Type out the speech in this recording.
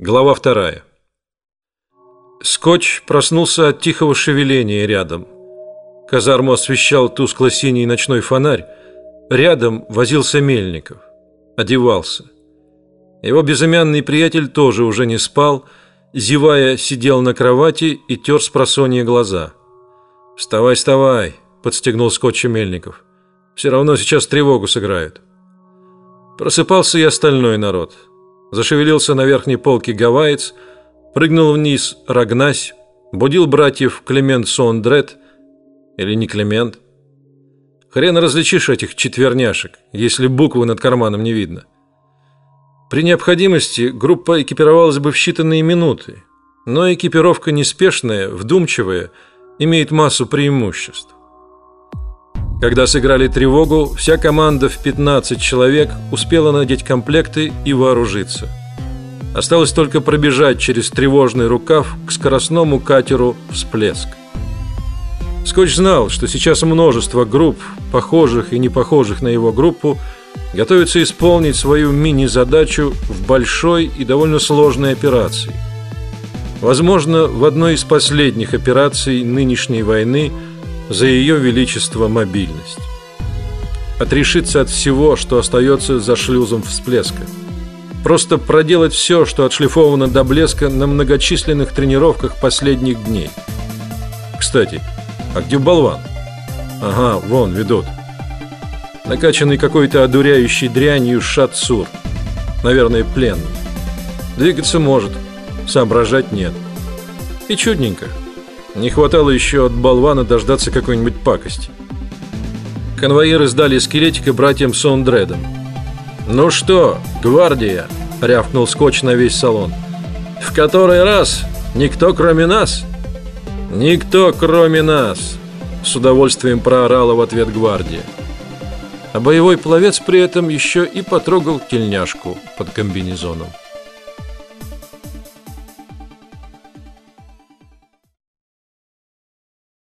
Глава вторая. Скотч проснулся от тихого шевеления рядом. Казарму освещал тускло-синий ночной фонарь. Рядом возился Мельников. Одевался. Его безымянный приятель тоже уже не спал, зевая, сидел на кровати и тер с просонья глаза. «Вставай, вставай!» – подстегнул скотча Мельников. «Все равно сейчас тревогу сыграют». Просыпался и остальной народ – Зашевелился на верхней полке гавайец, прыгнул вниз Рагнась, будил братьев Климент Сондрет или не Климент. Хрен различишь этих четверняшек, если буквы над карманом не видно. При необходимости группа экипировалась бы в считанные минуты, но экипировка неспешная, вдумчивая, имеет массу преимуществ. Когда сыграли тревогу, вся команда в 15 человек успела надеть комплекты и вооружиться. Осталось только пробежать через тревожный рукав к скоростному катеру «Всплеск». Скотч знал, что сейчас множество групп, похожих и не похожих на его группу, готовятся исполнить свою мини-задачу в большой и довольно сложной операции. Возможно, в одной из последних операций нынешней войны – за ее величество мобильность. Отрешиться от всего, что остается за шлюзом всплеска. Просто проделать все, что отшлифовано до блеска на многочисленных тренировках последних дней. Кстати, а где болван? Ага, вон ведут. Накачанный какой-то одуряющей дрянью шатсур. Наверное, пленный. Двигаться может, соображать нет. И чудненько. Не хватало еще от болвана дождаться какой-нибудь пакости. Конвоиры сдали скелетика братьям Сондредом. «Ну что, гвардия?» – рявкнул скотч на весь салон. «В который раз? Никто кроме нас?» «Никто кроме нас!» – с удовольствием проорала в ответ гвардия. А боевой пловец при этом еще и потрогал тельняшку под комбинезоном.